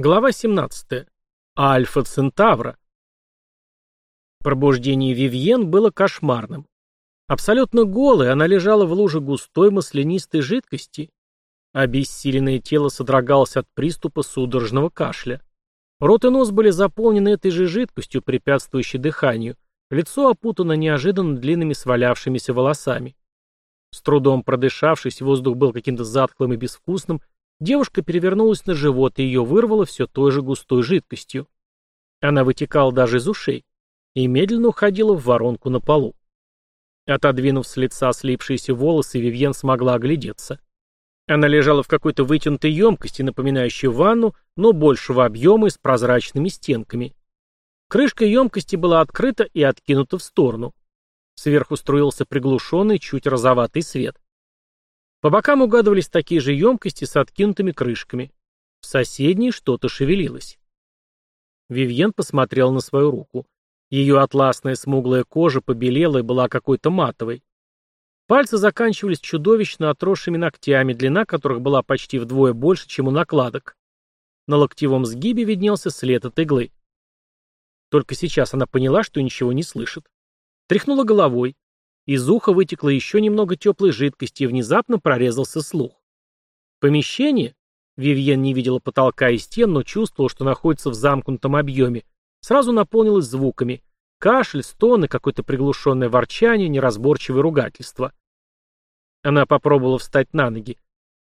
Глава 17. Альфа Центавра. Пробуждение Вивьен было кошмарным. Абсолютно голой она лежала в луже густой маслянистой жидкости. Обессиленное тело содрогалось от приступа судорожного кашля. Рот и нос были заполнены этой же жидкостью, препятствующей дыханию. Лицо опутано неожиданно длинными свалявшимися волосами. С трудом продышавшись, воздух был каким-то затхлым и безвкусным, девушка перевернулась на живот, и ее вырвало все той же густой жидкостью. Она вытекала даже из ушей и медленно уходила в воронку на полу. Отодвинув с лица слипшиеся волосы, Вивьен смогла оглядеться. Она лежала в какой-то вытянутой емкости, напоминающей ванну, но большего объема и с прозрачными стенками. Крышка емкости была открыта и откинута в сторону. Сверху струился приглушенный, чуть розоватый свет. По бокам угадывались такие же емкости с откинутыми крышками. В соседней что-то шевелилось. Вивьен посмотрел на свою руку. Ее атласная смуглая кожа побелела и была какой-то матовой. Пальцы заканчивались чудовищно отросшими ногтями, длина которых была почти вдвое больше, чем у накладок. На локтевом сгибе виднелся след от иглы. Только сейчас она поняла, что ничего не слышит. Тряхнула головой. Из уха вытекло еще немного теплой жидкости, и внезапно прорезался слух. Помещение, Вивьен не видела потолка и стен, но чувствовала, что находится в замкнутом объеме, сразу наполнилось звуками. Кашель, стоны, какое-то приглушенное ворчание, неразборчивое ругательство. Она попробовала встать на ноги.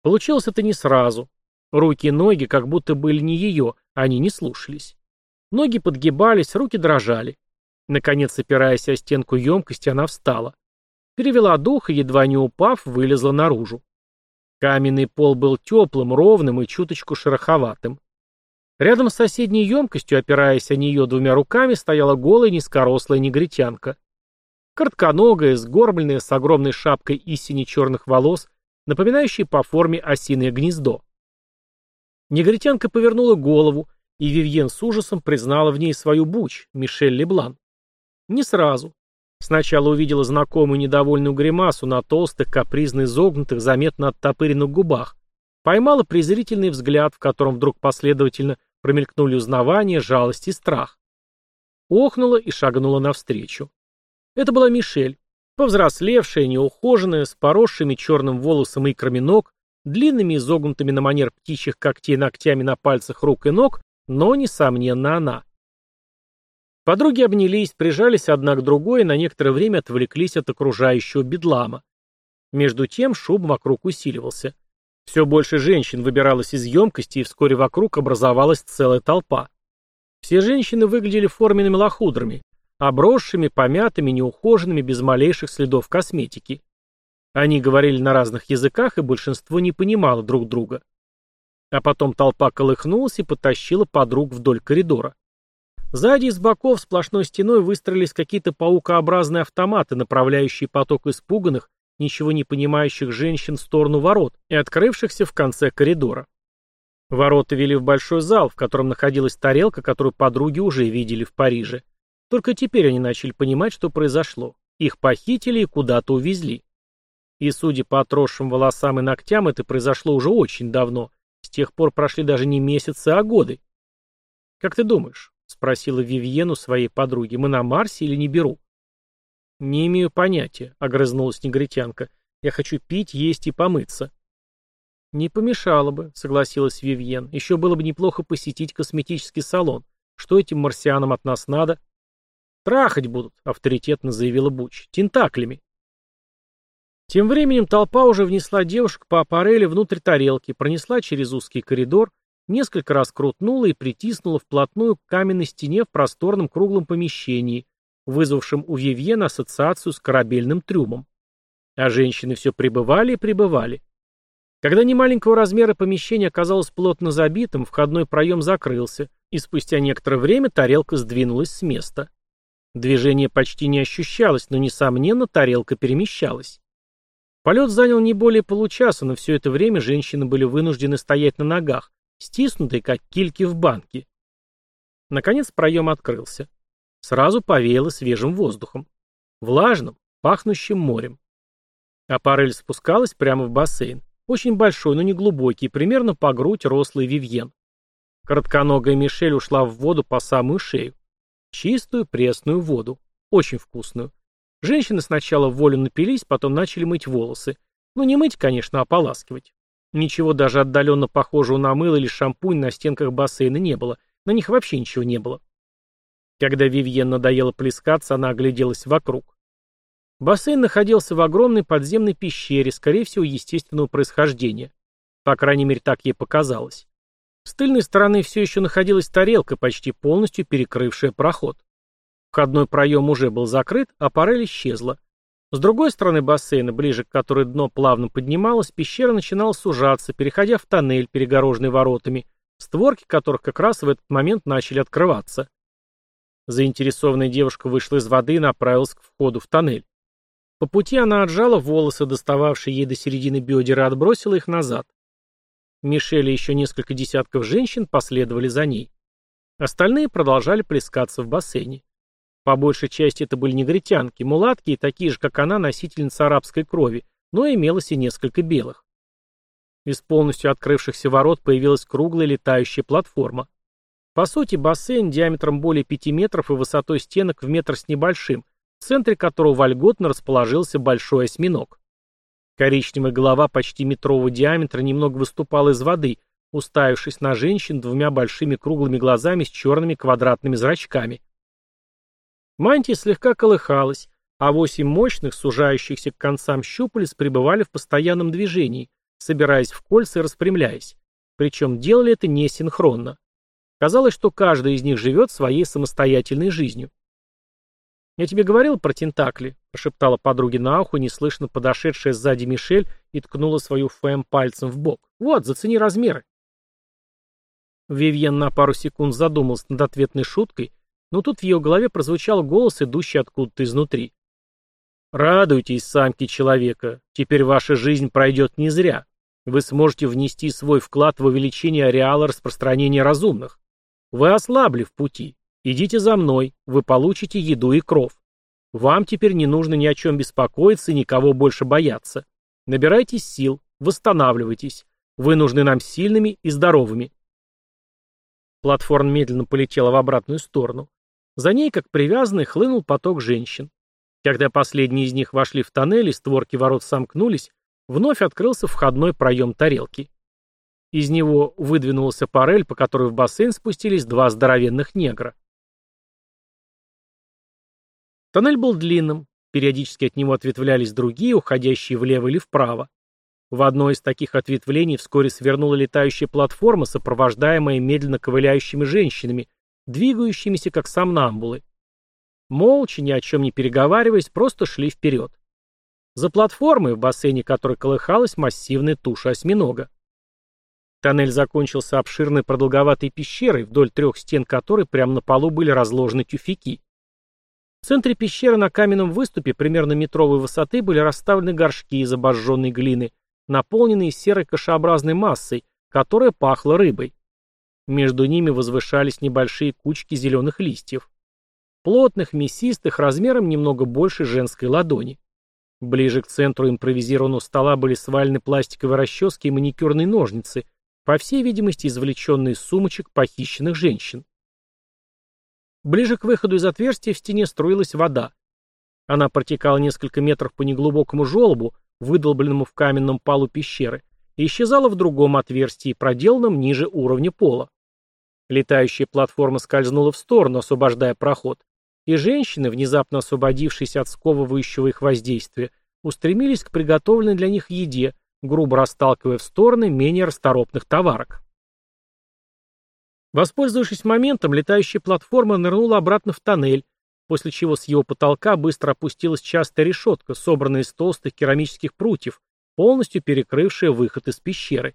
Получилось это не сразу. Руки и ноги как будто были не ее, они не слушались. Ноги подгибались, руки дрожали. Наконец, опираясь о стенку емкости, она встала. Перевела дух и, едва не упав, вылезла наружу. Каменный пол был теплым, ровным и чуточку шероховатым. Рядом с соседней емкостью, опираясь о нее двумя руками, стояла голая низкорослая негритянка. Коротконогая, сгорбленная, с огромной шапкой из сине-черных волос, напоминающей по форме осиное гнездо. Негритянка повернула голову, и Вивьен с ужасом признала в ней свою буч, Мишель Леблан. Не сразу. Сначала увидела знакомую недовольную гримасу на толстых, капризно изогнутых, заметно оттопыренных губах. Поймала презрительный взгляд, в котором вдруг последовательно промелькнули узнавание, жалость и страх. Охнула и шагнула навстречу. Это была Мишель, повзрослевшая, неухоженная, с поросшими черным волосом икрами ног, длинными изогнутыми на манер птичьих когтей ногтями на пальцах рук и ног, но, несомненно, она. Подруги обнялись, прижались одна к другой и на некоторое время отвлеклись от окружающего бедлама. Между тем шум вокруг усиливался. Все больше женщин выбиралось из емкости, и вскоре вокруг образовалась целая толпа. Все женщины выглядели форменными лохудрами, обросшими, помятыми, неухоженными, без малейших следов косметики. Они говорили на разных языках, и большинство не понимало друг друга. А потом толпа колыхнулась и потащила подруг вдоль коридора. Сзади и с боков сплошной стеной выстроились какие-то паукообразные автоматы, направляющие поток испуганных, ничего не понимающих женщин в сторону ворот и открывшихся в конце коридора. Ворота вели в большой зал, в котором находилась тарелка, которую подруги уже видели в Париже. Только теперь они начали понимать, что произошло. Их похитили и куда-то увезли. И, судя по отросшим волосам и ногтям, это произошло уже очень давно. С тех пор прошли даже не месяцы, а годы. Как ты думаешь, — спросила Вивьену своей подруги. «Мы на Марсе или не беру?» «Не имею понятия», — огрызнулась негритянка. «Я хочу пить, есть и помыться». «Не помешало бы», — согласилась Вивьен. «Еще было бы неплохо посетить косметический салон. Что этим марсианам от нас надо?» «Трахать будут», — авторитетно заявила Буч. «Тентаклями». Тем временем толпа уже внесла девушек по аппарели внутрь тарелки, пронесла через узкий коридор несколько раз крутнула и притиснула вплотную к каменной стене в просторном круглом помещении, вызвавшем у Вивьена ассоциацию с корабельным трюмом. А женщины все прибывали и прибывали. Когда немаленького размера помещение оказалось плотно забитым, входной проем закрылся, и спустя некоторое время тарелка сдвинулась с места. Движение почти не ощущалось, но, несомненно, тарелка перемещалась. Полет занял не более получаса, но все это время женщины были вынуждены стоять на ногах, стиснутые, как кильки в банке. Наконец проем открылся. Сразу повеяло свежим воздухом. Влажным, пахнущим морем. Аппарель спускалась прямо в бассейн. Очень большой, но не глубокий, примерно по грудь рослый вивьен. Коротконогая Мишель ушла в воду по самую шею. Чистую пресную воду. Очень вкусную. Женщины сначала в волю напились, потом начали мыть волосы. Ну, не мыть, конечно, а поласкивать. Ничего даже отдаленно похожего на мыло или шампунь на стенках бассейна не было. На них вообще ничего не было. Когда Вивьен надоело плескаться, она огляделась вокруг. Бассейн находился в огромной подземной пещере, скорее всего, естественного происхождения. По крайней мере, так ей показалось. С тыльной стороны все еще находилась тарелка, почти полностью перекрывшая проход. Входной проем уже был закрыт, а парель исчезла. С другой стороны бассейна, ближе к которой дно плавно поднималось, пещера начинала сужаться, переходя в тоннель, перегороженный воротами, створки которых как раз в этот момент начали открываться. Заинтересованная девушка вышла из воды и направилась к входу в тоннель. По пути она отжала волосы, достававшие ей до середины бедер, и отбросила их назад. Мишель и еще несколько десятков женщин последовали за ней. Остальные продолжали плескаться в бассейне. По большей части это были негритянки, мулатки и такие же, как она, носительницы арабской крови, но имелось и несколько белых. Из полностью открывшихся ворот появилась круглая летающая платформа. По сути, бассейн диаметром более 5 метров и высотой стенок в метр с небольшим, в центре которого вольготно расположился большой осьминог. Коричневая голова почти метрового диаметра немного выступала из воды, уставившись на женщин двумя большими круглыми глазами с черными квадратными зрачками. Мантия слегка колыхалась, а восемь мощных, сужающихся к концам щупалец пребывали в постоянном движении, собираясь в кольца и распрямляясь. Причем делали это несинхронно. Казалось, что каждый из них живет своей самостоятельной жизнью. «Я тебе говорил про тентакли», — прошептала подруге на ухо, неслышно подошедшая сзади Мишель и ткнула свою фэм пальцем в бок. «Вот, зацени размеры». Вивьен на пару секунд задумался над ответной шуткой, но тут в ее голове прозвучал голос, идущий откуда-то изнутри. «Радуйтесь, самки человека, теперь ваша жизнь пройдет не зря. Вы сможете внести свой вклад в увеличение ареала распространения разумных. Вы ослабли в пути. Идите за мной, вы получите еду и кров. Вам теперь не нужно ни о чем беспокоиться и никого больше бояться. Набирайтесь сил, восстанавливайтесь. Вы нужны нам сильными и здоровыми. Платформа медленно полетела в обратную сторону. За ней, как привязанный, хлынул поток женщин. Когда последние из них вошли в тоннель и створки ворот сомкнулись, вновь открылся входной проем тарелки. Из него выдвинулся парель, по которой в бассейн спустились два здоровенных негра. Тоннель был длинным, периодически от него ответвлялись другие, уходящие влево или вправо. В одной из таких ответвлений вскоре свернула летающая платформа, сопровождаемая медленно ковыляющими женщинами, двигающимися как сомнамбулы. Молча, ни о чем не переговариваясь, просто шли вперед. За платформой, в бассейне которой колыхалась массивная туша осьминога. Тоннель закончился обширной продолговатой пещерой, вдоль трех стен которой прямо на полу были разложены тюфяки. В центре пещеры на каменном выступе примерно метровой высоты были расставлены горшки из обожженной глины, наполненные серой кашеобразной массой, которая пахла рыбой. Между ними возвышались небольшие кучки зеленых листьев. Плотных, мясистых, размером немного больше женской ладони. Ближе к центру импровизированного стола были свалены пластиковые расчески и маникюрные ножницы, по всей видимости, извлеченные из сумочек похищенных женщин. Ближе к выходу из отверстия в стене струилась вода. Она протекала несколько метров по неглубокому желобу, выдолбленному в каменном полу пещеры, и исчезала в другом отверстии, проделанном ниже уровня пола. Летающая платформа скользнула в сторону, освобождая проход, и женщины, внезапно освободившись от сковывающего их воздействия, устремились к приготовленной для них еде, грубо расталкивая в стороны менее расторопных товарок. Воспользовавшись моментом, летающая платформа нырнула обратно в тоннель, после чего с его потолка быстро опустилась частая решетка, собранная из толстых керамических прутьев, полностью перекрывшая выход из пещеры.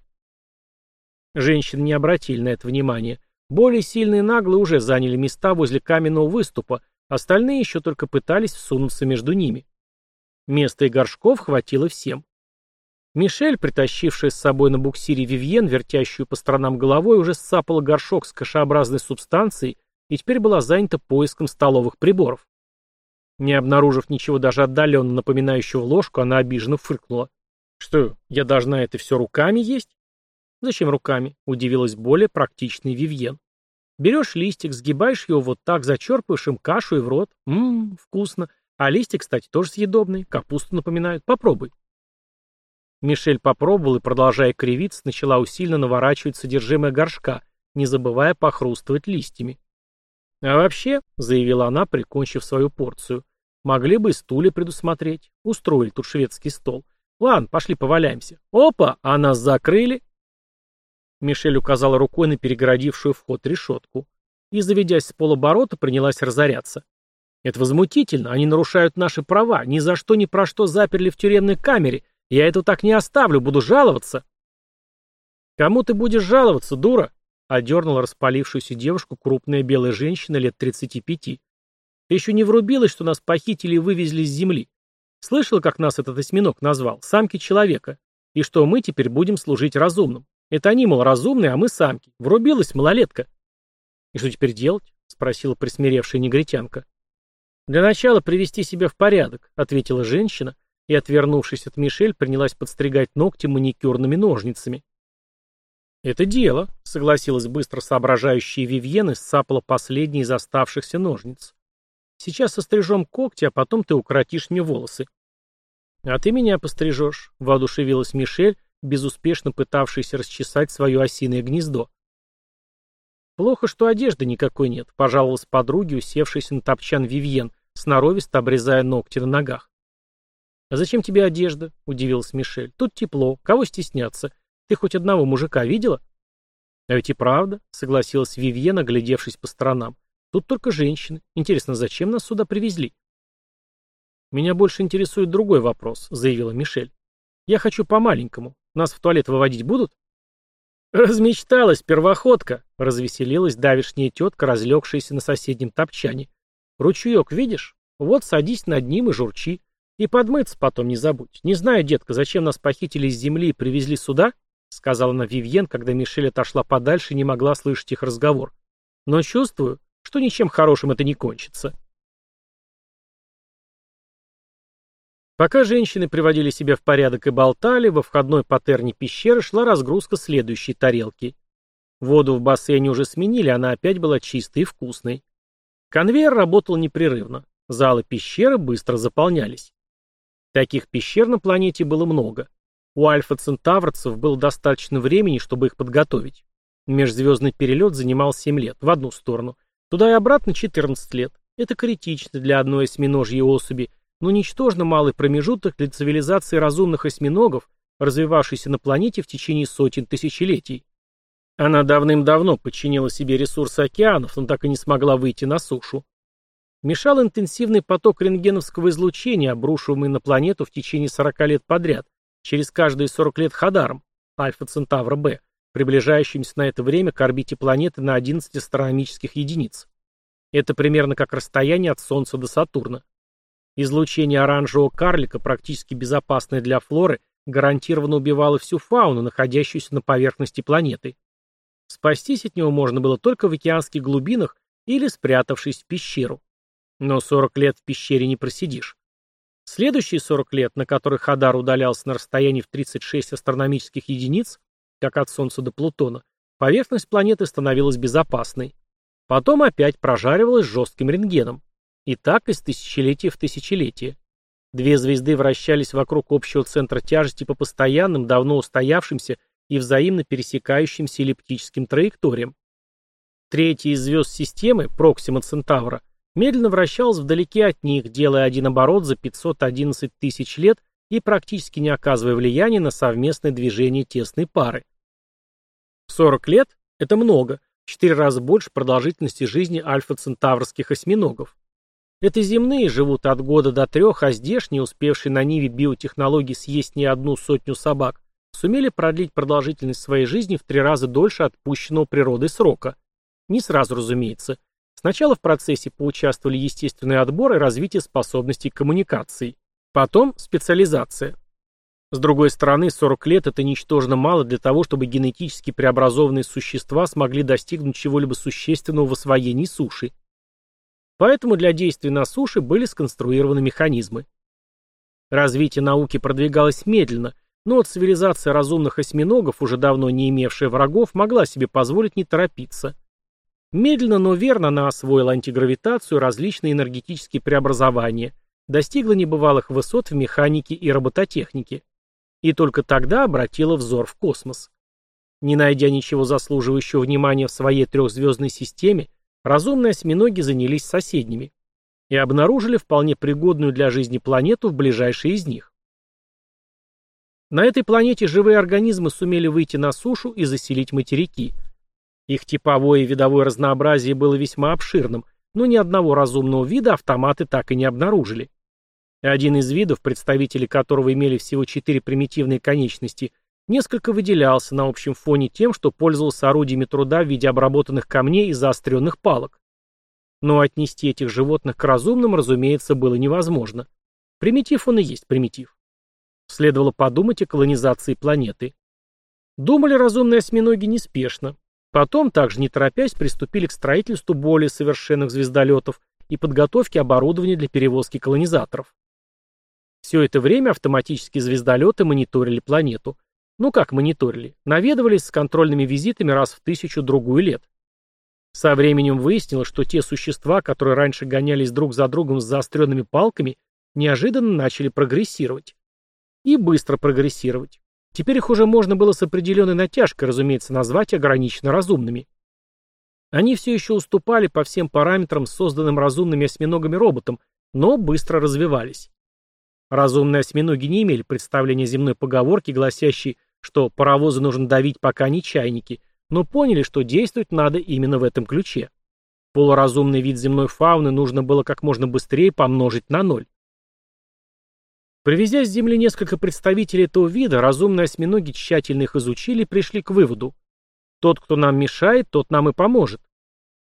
Женщины не обратили на это внимания. Более сильные наглые уже заняли места возле каменного выступа, остальные еще только пытались всунуться между ними. Места и горшков хватило всем. Мишель, притащившая с собой на буксире Вивьен, вертящую по сторонам головой, уже сцапала горшок с кашеобразной субстанцией и теперь была занята поиском столовых приборов. Не обнаружив ничего даже отдаленно напоминающего ложку, она обиженно фыркнула. «Что, я должна это все руками есть?» «Зачем руками?» — удивилась более практичный Вивьен. «Берешь листик, сгибаешь его вот так, зачерпываешь им кашу и в рот. Ммм, вкусно. А листик, кстати, тоже съедобный, капусту напоминают. Попробуй». Мишель попробовал и, продолжая кривиться, начала усиленно наворачивать содержимое горшка, не забывая похрустывать листьями. «А вообще», — заявила она, прикончив свою порцию, — «могли бы и стулья предусмотреть. Устроили тут шведский стол. Ладно, пошли поваляемся. Опа, а нас закрыли». Мишель указала рукой на перегородившую вход решетку и, заведясь с полоборота, принялась разоряться. «Это возмутительно, они нарушают наши права, ни за что ни про что заперли в тюремной камере, я это так не оставлю, буду жаловаться. Кому ты будешь жаловаться, дура? Одернула распалившуюся девушку крупная белая женщина лет 35. Ты еще не врубилась, что нас похитили и вывезли с земли. Слышала, как нас этот осьминог назвал? Самки человека. И что мы теперь будем служить разумным. Это они, мол, разумные, а мы самки. Врубилась малолетка. И что теперь делать? Спросила присмиревшая негритянка. Для начала привести себя в порядок, ответила женщина, и, отвернувшись от Мишель, принялась подстригать ногти маникюрными ножницами. «Это дело», — согласилась быстро соображающая Вивьен и сцапала последние из оставшихся ножниц. «Сейчас сострижем когти, а потом ты укоротишь мне волосы». «А ты меня пострижешь», — воодушевилась Мишель, безуспешно пытавшаяся расчесать свое осиное гнездо. «Плохо, что одежды никакой нет», — пожаловалась подруге, усевшейся на топчан Вивьен, сноровисто обрезая ногти на ногах. «А зачем тебе одежда?» — удивилась Мишель. «Тут тепло. Кого стесняться? Ты хоть одного мужика видела?» «А ведь и правда», — согласилась Вивьен, оглядевшись по сторонам. «Тут только женщины. Интересно, зачем нас сюда привезли?» «Меня больше интересует другой вопрос», — заявила Мишель. «Я хочу по-маленькому. Нас в туалет выводить будут?» «Размечталась, первоходка!» — развеселилась давишняя тетка, разлегшаяся на соседнем топчане. «Ручеек видишь? Вот садись над ним и журчи. И подмыться потом не забудь. Не знаю, детка, зачем нас похитили с земли и привезли сюда, сказала она Вивьен, когда Мишель отошла подальше и не могла слышать их разговор. Но чувствую, что ничем хорошим это не кончится. Пока женщины приводили себя в порядок и болтали, во входной патерне пещеры шла разгрузка следующей тарелки. Воду в бассейне уже сменили, она опять была чистой и вкусной. Конвейер работал непрерывно. Залы пещеры быстро заполнялись. Таких пещер на планете было много. У альфа-центаврцев было достаточно времени, чтобы их подготовить. Межзвездный перелет занимал 7 лет, в одну сторону. Туда и обратно 14 лет. Это критично для одной осьминожьей особи, но ничтожно малый промежуток для цивилизации разумных осьминогов, развивавшейся на планете в течение сотен тысячелетий. Она давным-давно подчинила себе ресурсы океанов, но так и не смогла выйти на сушу мешал интенсивный поток рентгеновского излучения, обрушиваемый на планету в течение 40 лет подряд, через каждые 40 лет Хадаром, Альфа Центавра Б, приближающимся на это время к орбите планеты на 11 астрономических единиц. Это примерно как расстояние от Солнца до Сатурна. Излучение оранжевого карлика, практически безопасное для флоры, гарантированно убивало всю фауну, находящуюся на поверхности планеты. Спастись от него можно было только в океанских глубинах или спрятавшись в пещеру. Но 40 лет в пещере не просидишь. Следующие 40 лет, на которых Хадар удалялся на расстоянии в 36 астрономических единиц, как от Солнца до Плутона, поверхность планеты становилась безопасной. Потом опять прожаривалась жестким рентгеном. И так из тысячелетия в тысячелетие. Две звезды вращались вокруг общего центра тяжести по постоянным, давно устоявшимся и взаимно пересекающимся эллиптическим траекториям. Третья из звезд системы, Проксима Центавра, медленно вращалась вдалеке от них, делая один оборот за 511 тысяч лет и практически не оказывая влияния на совместное движение тесной пары. 40 лет – это много, в 4 раза больше продолжительности жизни альфа-центаврских осьминогов. Это земные живут от года до трех, а здешние, успевшие на ниве биотехнологий съесть не одну сотню собак, сумели продлить продолжительность своей жизни в три раза дольше отпущенного природой срока. Не сразу, разумеется – Сначала в процессе поучаствовали естественный отбор и развитие способностей коммуникации. Потом специализация. С другой стороны, 40 лет – это ничтожно мало для того, чтобы генетически преобразованные существа смогли достигнуть чего-либо существенного в освоении суши. Поэтому для действий на суше были сконструированы механизмы. Развитие науки продвигалось медленно, но цивилизация разумных осьминогов, уже давно не имевшая врагов, могла себе позволить не торопиться. Медленно, но верно она освоила антигравитацию, различные энергетические преобразования, достигла небывалых высот в механике и робототехнике. И только тогда обратила взор в космос. Не найдя ничего заслуживающего внимания в своей трехзвездной системе, разумные осьминоги занялись соседними и обнаружили вполне пригодную для жизни планету в ближайшей из них. На этой планете живые организмы сумели выйти на сушу и заселить материки. Их типовое и видовое разнообразие было весьма обширным, но ни одного разумного вида автоматы так и не обнаружили. Один из видов, представители которого имели всего четыре примитивные конечности, несколько выделялся на общем фоне тем, что пользовался орудиями труда в виде обработанных камней и заостренных палок. Но отнести этих животных к разумным, разумеется, было невозможно. Примитив он и есть примитив. Следовало подумать о колонизации планеты. Думали разумные осьминоги неспешно. Потом, также не торопясь, приступили к строительству более совершенных звездолетов и подготовке оборудования для перевозки колонизаторов. Все это время автоматические звездолеты мониторили планету. Ну как мониторили? Наведывались с контрольными визитами раз в тысячу-другую лет. Со временем выяснилось, что те существа, которые раньше гонялись друг за другом с заостренными палками, неожиданно начали прогрессировать и быстро прогрессировать. Теперь их уже можно было с определенной натяжкой, разумеется, назвать ограниченно разумными. Они все еще уступали по всем параметрам созданным разумными осьминогами-роботам, но быстро развивались. Разумные осьминоги не имели представления земной поговорки, гласящей, что паровозы нужно давить, пока не чайники, но поняли, что действовать надо именно в этом ключе. Полуразумный вид земной фауны нужно было как можно быстрее помножить на ноль. Привезя с Земли несколько представителей этого вида, разумные осьминоги тщательно их изучили и пришли к выводу. Тот, кто нам мешает, тот нам и поможет.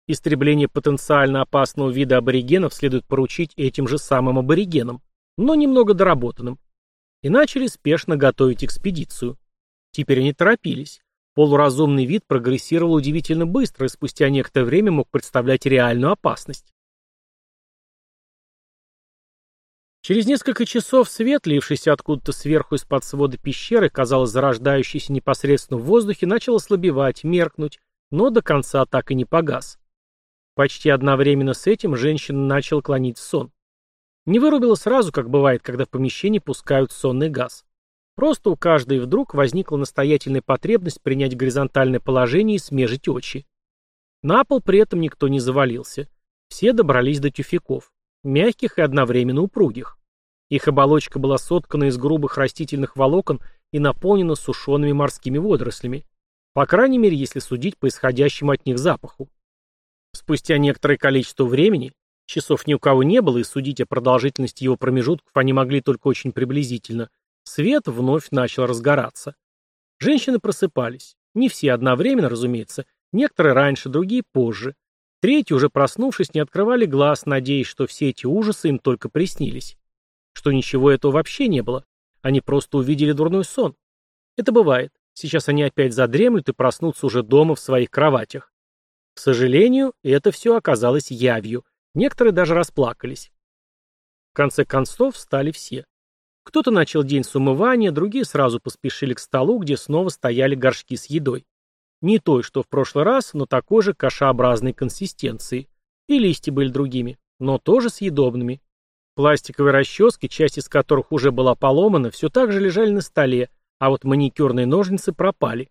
Истребление потенциально опасного вида аборигенов следует поручить этим же самым аборигенам, но немного доработанным. И начали спешно готовить экспедицию. Теперь они торопились. Полуразумный вид прогрессировал удивительно быстро и спустя некоторое время мог представлять реальную опасность. Через несколько часов свет, лившийся откуда-то сверху из-под свода пещеры, казалось, зарождающийся непосредственно в воздухе, начал ослабевать, меркнуть, но до конца так и не погас. Почти одновременно с этим женщина начала клонить сон. Не вырубила сразу, как бывает, когда в помещении пускают сонный газ. Просто у каждой вдруг возникла настоятельная потребность принять горизонтальное положение и смежить очи. На пол при этом никто не завалился. Все добрались до тюфяков мягких и одновременно упругих. Их оболочка была соткана из грубых растительных волокон и наполнена сушеными морскими водорослями, по крайней мере, если судить по исходящему от них запаху. Спустя некоторое количество времени, часов ни у кого не было, и судить о продолжительности его промежутков они могли только очень приблизительно, свет вновь начал разгораться. Женщины просыпались. Не все одновременно, разумеется, некоторые раньше, другие позже. Третьи, уже проснувшись, не открывали глаз, надеясь, что все эти ужасы им только приснились. Что ничего этого вообще не было. Они просто увидели дурной сон. Это бывает. Сейчас они опять задремлют и проснутся уже дома в своих кроватях. К сожалению, это все оказалось явью. Некоторые даже расплакались. В конце концов встали все. Кто-то начал день с умывания, другие сразу поспешили к столу, где снова стояли горшки с едой. Не той, что в прошлый раз, но такой же кашеобразной консистенции. И листья были другими, но тоже съедобными. Пластиковые расчески, часть из которых уже была поломана, все так же лежали на столе, а вот маникюрные ножницы пропали.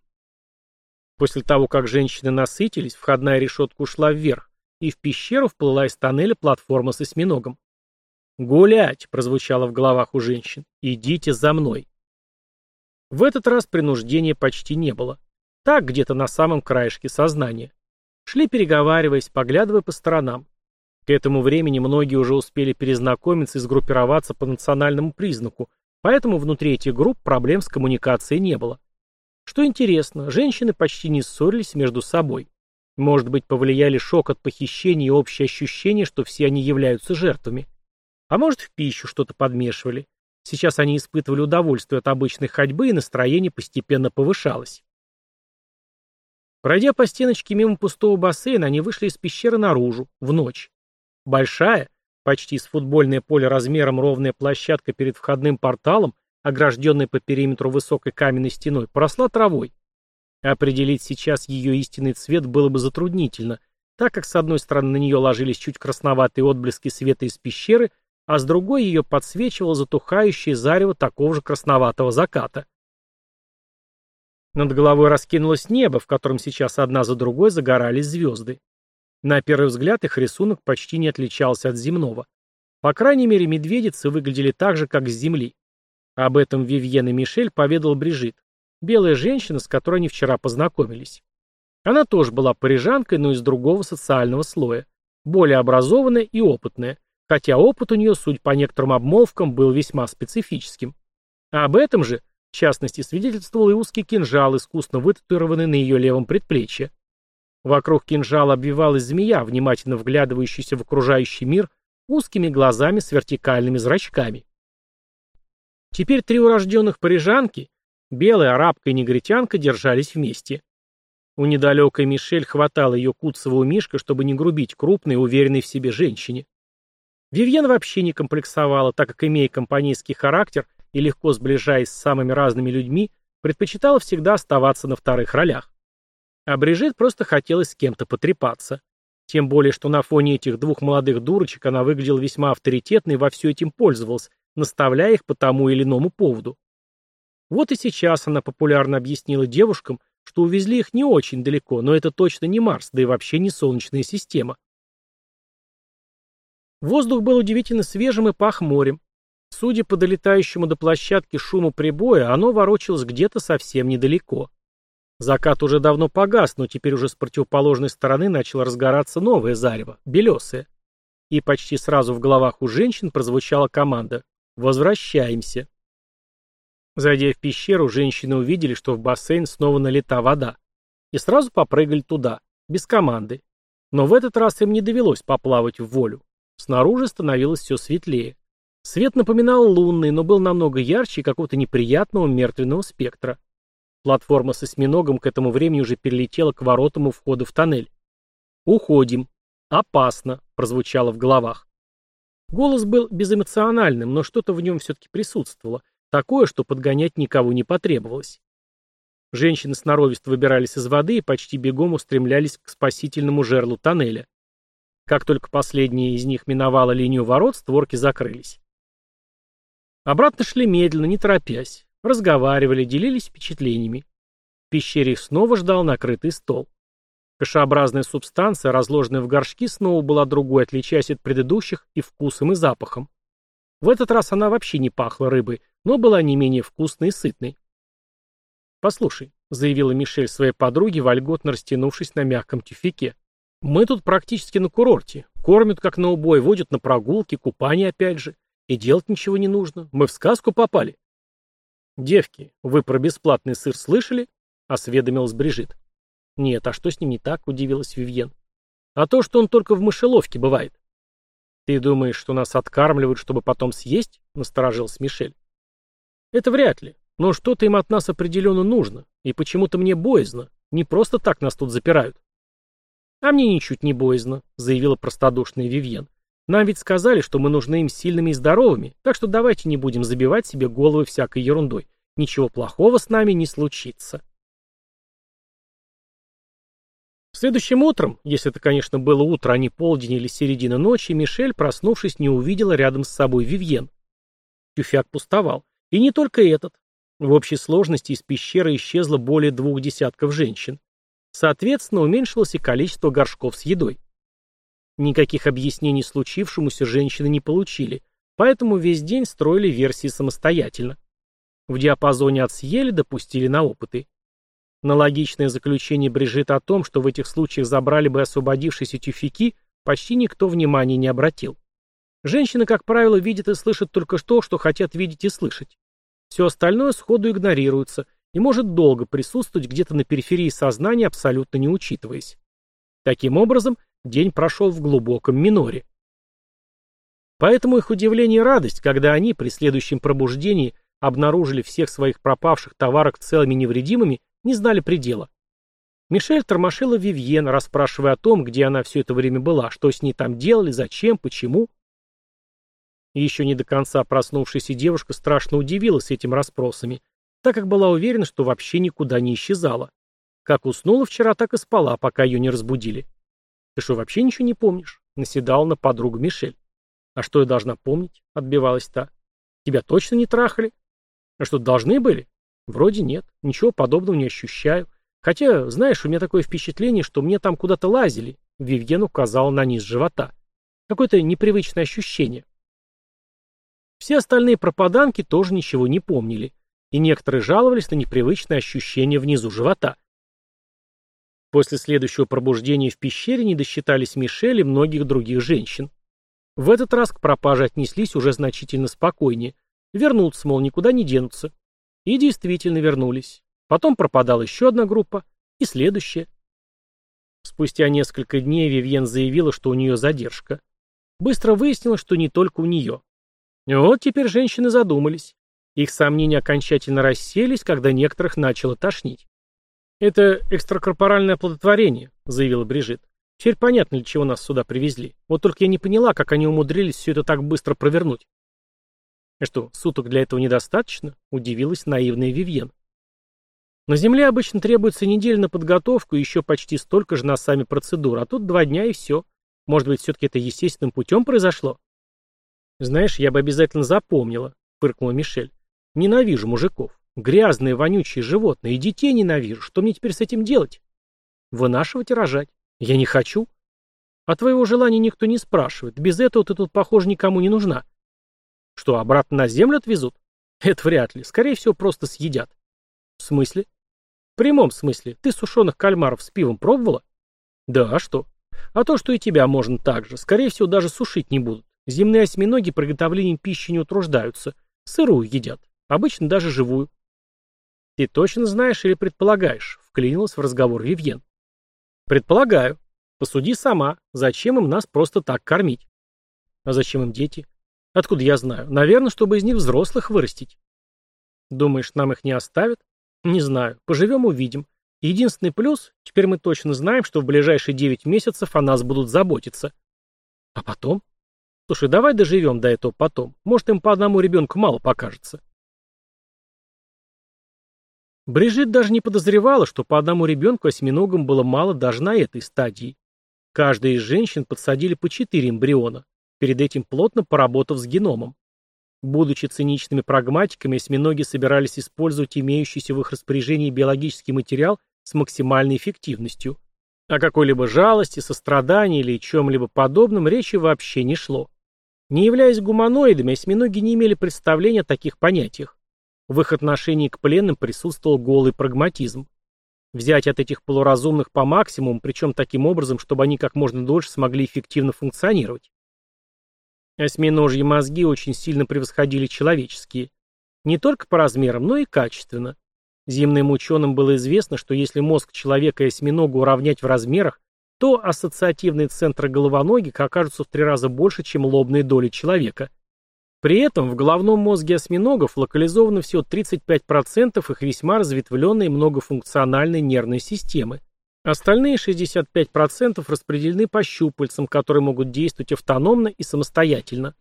После того, как женщины насытились, входная решетка ушла вверх, и в пещеру вплыла из тоннеля платформа с осьминогом. «Гулять!» — прозвучало в головах у женщин. «Идите за мной!» В этот раз принуждения почти не было. Так, где-то на самом краешке сознания. Шли переговариваясь, поглядывая по сторонам. К этому времени многие уже успели перезнакомиться и сгруппироваться по национальному признаку, поэтому внутри этих групп проблем с коммуникацией не было. Что интересно, женщины почти не ссорились между собой. Может быть, повлияли шок от похищения и общее ощущение, что все они являются жертвами. А может, в пищу что-то подмешивали. Сейчас они испытывали удовольствие от обычной ходьбы, и настроение постепенно повышалось. Пройдя по стеночке мимо пустого бассейна, они вышли из пещеры наружу, в ночь. Большая, почти с футбольное поле размером ровная площадка перед входным порталом огражденная по периметру высокой каменной стеной, поросла травой. Определить сейчас ее истинный цвет было бы затруднительно, так как с одной стороны на нее ложились чуть красноватые отблески света из пещеры, а с другой ее подсвечивало затухающее зарево такого же красноватого заката. Над головой раскинулось небо, в котором сейчас одна за другой загорались звезды. На первый взгляд их рисунок почти не отличался от земного. По крайней мере, медведицы выглядели так же, как с земли. Об этом Вивьен и Мишель поведал Брижит, белая женщина, с которой они вчера познакомились. Она тоже была парижанкой, но из другого социального слоя, более образованная и опытная, хотя опыт у нее, суть по некоторым обмолвкам, был весьма специфическим. А об этом же в частности, свидетельствовал и узкий кинжал, искусно вытатуированный на ее левом предплечье. Вокруг кинжала обвивалась змея, внимательно вглядывающаяся в окружающий мир узкими глазами с вертикальными зрачками. Теперь три урожденных парижанки, белая, арабка и негритянка, держались вместе. У недалекой Мишель хватало ее куцевого мишка, чтобы не грубить крупной, уверенной в себе женщине. Вивьен вообще не комплексовала, так как, имея компанейский характер, и легко сближаясь с самыми разными людьми, предпочитала всегда оставаться на вторых ролях. А Брижит просто хотелось с кем-то потрепаться. Тем более, что на фоне этих двух молодых дурочек она выглядела весьма авторитетной и во все этим пользовалась, наставляя их по тому или иному поводу. Вот и сейчас она популярно объяснила девушкам, что увезли их не очень далеко, но это точно не Марс, да и вообще не Солнечная система. Воздух был удивительно свежим и пах морем. Судя по долетающему до площадки шуму прибоя, оно ворочалось где-то совсем недалеко. Закат уже давно погас, но теперь уже с противоположной стороны начало разгораться новое зарево, белесое. И почти сразу в головах у женщин прозвучала команда «Возвращаемся». Зайдя в пещеру, женщины увидели, что в бассейн снова налита вода. И сразу попрыгали туда, без команды. Но в этот раз им не довелось поплавать в волю. Снаружи становилось все светлее. Свет напоминал лунный, но был намного ярче какого-то неприятного мертвенного спектра. Платформа с осьминогом к этому времени уже перелетела к воротам у входа в тоннель. «Уходим. Опасно», — прозвучало в головах. Голос был безэмоциональным, но что-то в нем все-таки присутствовало, такое, что подгонять никого не потребовалось. Женщины сноровисто выбирались из воды и почти бегом устремлялись к спасительному жерлу тоннеля. Как только последняя из них миновала линию ворот, створки закрылись. Обратно шли медленно, не торопясь. Разговаривали, делились впечатлениями. В пещере их снова ждал накрытый стол. Кашеобразная субстанция, разложенная в горшки, снова была другой, отличаясь от предыдущих и вкусом, и запахом. В этот раз она вообще не пахла рыбой, но была не менее вкусной и сытной. «Послушай», — заявила Мишель своей подруге, вольготно растянувшись на мягком тюфике, — «мы тут практически на курорте. Кормят как на убой, водят на прогулки, купание опять же. И делать ничего не нужно. Мы в сказку попали. Девки, вы про бесплатный сыр слышали? Осведомилась Брижит. Нет, а что с ним не так? Удивилась Вивьен. А то, что он только в мышеловке бывает. Ты думаешь, что нас откармливают, чтобы потом съесть? Насторожился Мишель. Это вряд ли. Но что-то им от нас определенно нужно. И почему-то мне боязно. Не просто так нас тут запирают. А мне ничуть не боязно, заявила простодушная Вивьен. Нам ведь сказали, что мы нужны им сильными и здоровыми, так что давайте не будем забивать себе головы всякой ерундой. Ничего плохого с нами не случится. Следующим утром, если это, конечно, было утро, а не полдень или середина ночи, Мишель, проснувшись, не увидела рядом с собой Вивьен. Тюфяк пустовал. И не только этот. В общей сложности из пещеры исчезло более двух десятков женщин. Соответственно, уменьшилось и количество горшков с едой. Никаких объяснений случившемуся женщины не получили, поэтому весь день строили версии самостоятельно. В диапазоне от съели допустили на опыты. На логичное заключение Брижит о том, что в этих случаях забрали бы освободившиеся тюфяки, почти никто внимания не обратил. Женщины, как правило, видят и слышат только то, что хотят видеть и слышать. Все остальное сходу игнорируется и может долго присутствовать где-то на периферии сознания, абсолютно не учитываясь. Таким образом, День прошел в глубоком миноре. Поэтому их удивление и радость, когда они при следующем пробуждении обнаружили всех своих пропавших товарок целыми невредимыми, не знали предела. Мишель тормошила Вивьен, расспрашивая о том, где она все это время была, что с ней там делали, зачем, почему. Еще не до конца проснувшаяся девушка страшно удивилась этим расспросами, так как была уверена, что вообще никуда не исчезала. Как уснула вчера, так и спала, пока ее не разбудили. «Ты что, вообще ничего не помнишь?» — наседала на подругу Мишель. «А что я должна помнить?» — отбивалась та. «Тебя точно не трахали?» «А что, должны были?» «Вроде нет. Ничего подобного не ощущаю. Хотя, знаешь, у меня такое впечатление, что мне там куда-то лазили», — Вивьен указал на низ живота. «Какое-то непривычное ощущение». Все остальные пропаданки тоже ничего не помнили, и некоторые жаловались на непривычное ощущение внизу живота. После следующего пробуждения в пещере не досчитались Мишель и многих других женщин. В этот раз к пропаже отнеслись уже значительно спокойнее. Вернутся, мол, никуда не денутся. И действительно вернулись. Потом пропадала еще одна группа. И следующая. Спустя несколько дней Вивьен заявила, что у нее задержка. Быстро выяснилось, что не только у нее. Вот теперь женщины задумались. Их сомнения окончательно расселись, когда некоторых начало тошнить. «Это экстракорпоральное оплодотворение», — заявила Брижит. Теперь понятно, для чего нас сюда привезли. Вот только я не поняла, как они умудрились все это так быстро провернуть. А что, суток для этого недостаточно? Удивилась наивная Вивьен. На Земле обычно требуется неделя на подготовку и еще почти столько же на сами процедуры, а тут два дня и все. Может быть, все-таки это естественным путем произошло? Знаешь, я бы обязательно запомнила, фыркнула Мишель. Ненавижу мужиков. Грязные, вонючие животные. И детей ненавижу. Что мне теперь с этим делать? Вынашивать и рожать. Я не хочу. А твоего желания никто не спрашивает. Без этого ты тут, похоже, никому не нужна. Что, обратно на землю отвезут? Это вряд ли. Скорее всего, просто съедят. В смысле? В прямом смысле. Ты сушеных кальмаров с пивом пробовала? Да, а что? А то, что и тебя можно так же. Скорее всего, даже сушить не будут. Земные осьминоги приготовлением пищи не утруждаются. Сырую едят. Обычно даже живую. Ты точно знаешь или предполагаешь? Вклинилась в разговор Вивьен. Предполагаю. Посуди сама, зачем им нас просто так кормить? А зачем им дети? Откуда я знаю? Наверное, чтобы из них взрослых вырастить. Думаешь, нам их не оставят? Не знаю. Поживем увидим. Единственный плюс, теперь мы точно знаем, что в ближайшие 9 месяцев о нас будут заботиться. А потом? Слушай, давай доживем до этого потом. Может, им по одному ребенку мало покажется. Брижит даже не подозревала, что по одному ребенку осьминогам было мало даже на этой стадии. Каждая из женщин подсадили по четыре эмбриона, перед этим плотно поработав с геномом. Будучи циничными прагматиками, осьминоги собирались использовать имеющийся в их распоряжении биологический материал с максимальной эффективностью. О какой-либо жалости, сострадании или чем-либо подобном речи вообще не шло. Не являясь гуманоидами, осьминоги не имели представления о таких понятиях. В их отношении к пленным присутствовал голый прагматизм. Взять от этих полуразумных по максимуму, причем таким образом, чтобы они как можно дольше смогли эффективно функционировать. Осьминожьи мозги очень сильно превосходили человеческие. Не только по размерам, но и качественно. Земным ученым было известно, что если мозг человека и осьминога уравнять в размерах, то ассоциативные центры головоногих окажутся в три раза больше, чем лобные доли человека – при этом в головном мозге осьминогов локализовано всего 35% их весьма разветвленной многофункциональной нервной системы. Остальные 65% распределены по щупальцам, которые могут действовать автономно и самостоятельно.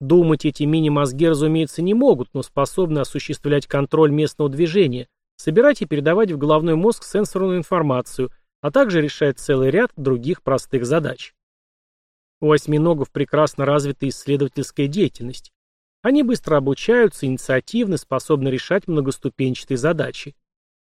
Думать эти мини-мозги, разумеется, не могут, но способны осуществлять контроль местного движения, собирать и передавать в головной мозг сенсорную информацию, а также решать целый ряд других простых задач. У осьминогов прекрасно развита исследовательская деятельность. Они быстро обучаются, инициативны, способны решать многоступенчатые задачи.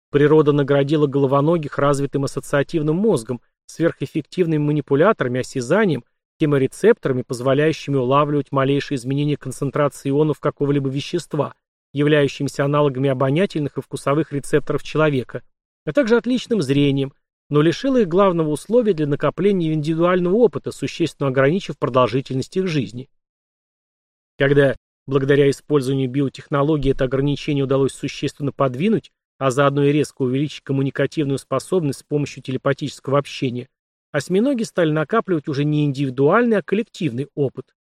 Природа наградила головоногих развитым ассоциативным мозгом, сверхэффективными манипуляторами, осязанием, хеморецепторами, позволяющими улавливать малейшие изменения концентрации ионов какого-либо вещества, являющимися аналогами обонятельных и вкусовых рецепторов человека, а также отличным зрением, но лишила их главного условия для накопления индивидуального опыта, существенно ограничив продолжительность их жизни. Когда благодаря использованию биотехнологий это ограничение удалось существенно подвинуть, а заодно и резко увеличить коммуникативную способность с помощью телепатического общения, осьминоги стали накапливать уже не индивидуальный, а коллективный опыт.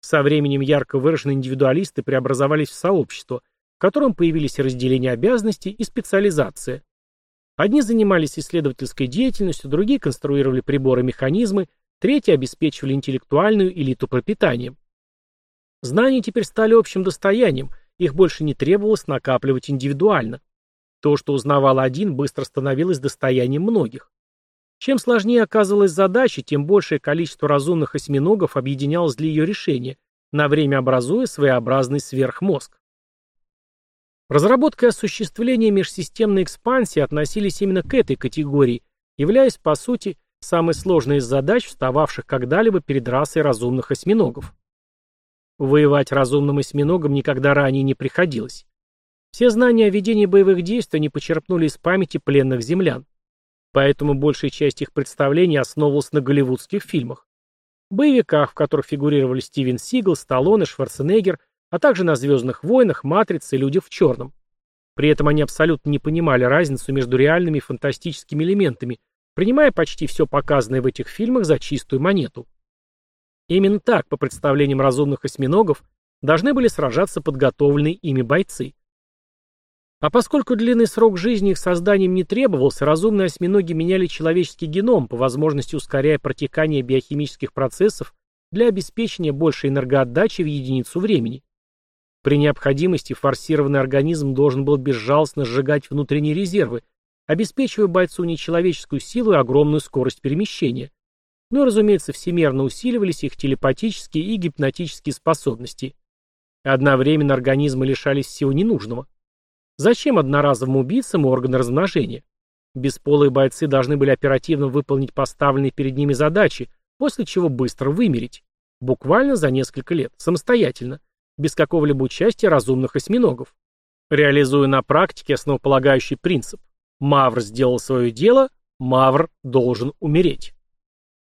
Со временем ярко выраженные индивидуалисты преобразовались в сообщество, в котором появились разделение обязанностей и специализация. Одни занимались исследовательской деятельностью, другие конструировали приборы и механизмы, третьи обеспечивали интеллектуальную элиту пропитанием. Знания теперь стали общим достоянием, их больше не требовалось накапливать индивидуально. То, что узнавал один, быстро становилось достоянием многих. Чем сложнее оказывалась задача, тем большее количество разумных осьминогов объединялось для ее решения, на время образуя своеобразный сверхмозг. Разработка и осуществление межсистемной экспансии относились именно к этой категории, являясь, по сути, самой сложной из задач, встававших когда-либо перед расой разумных осьминогов. Воевать разумным осьминогам никогда ранее не приходилось. Все знания о ведении боевых действий они почерпнули из памяти пленных землян. Поэтому большая часть их представлений основывалась на голливудских фильмах. Боевиках, в которых фигурировали Стивен Сигал, Сталлоне, Шварценеггер, а также на «Звездных войнах», «Матрице» и «Люди в черном». При этом они абсолютно не понимали разницу между реальными и фантастическими элементами, принимая почти все показанное в этих фильмах за чистую монету. Именно так, по представлениям разумных осьминогов, должны были сражаться подготовленные ими бойцы. А поскольку длинный срок жизни их созданием не требовался, разумные осьминоги меняли человеческий геном, по возможности ускоряя протекание биохимических процессов для обеспечения большей энергоотдачи в единицу времени. При необходимости форсированный организм должен был безжалостно сжигать внутренние резервы, обеспечивая бойцу нечеловеческую силу и огромную скорость перемещения. Ну и, разумеется, всемерно усиливались их телепатические и гипнотические способности. Одновременно организмы лишались всего ненужного. Зачем одноразовым убийцам органы размножения? Бесполые бойцы должны были оперативно выполнить поставленные перед ними задачи, после чего быстро вымереть. Буквально за несколько лет, самостоятельно, без какого-либо участия разумных осьминогов. Реализуя на практике основополагающий принцип Мавр сделал свое дело, Мавр должен умереть.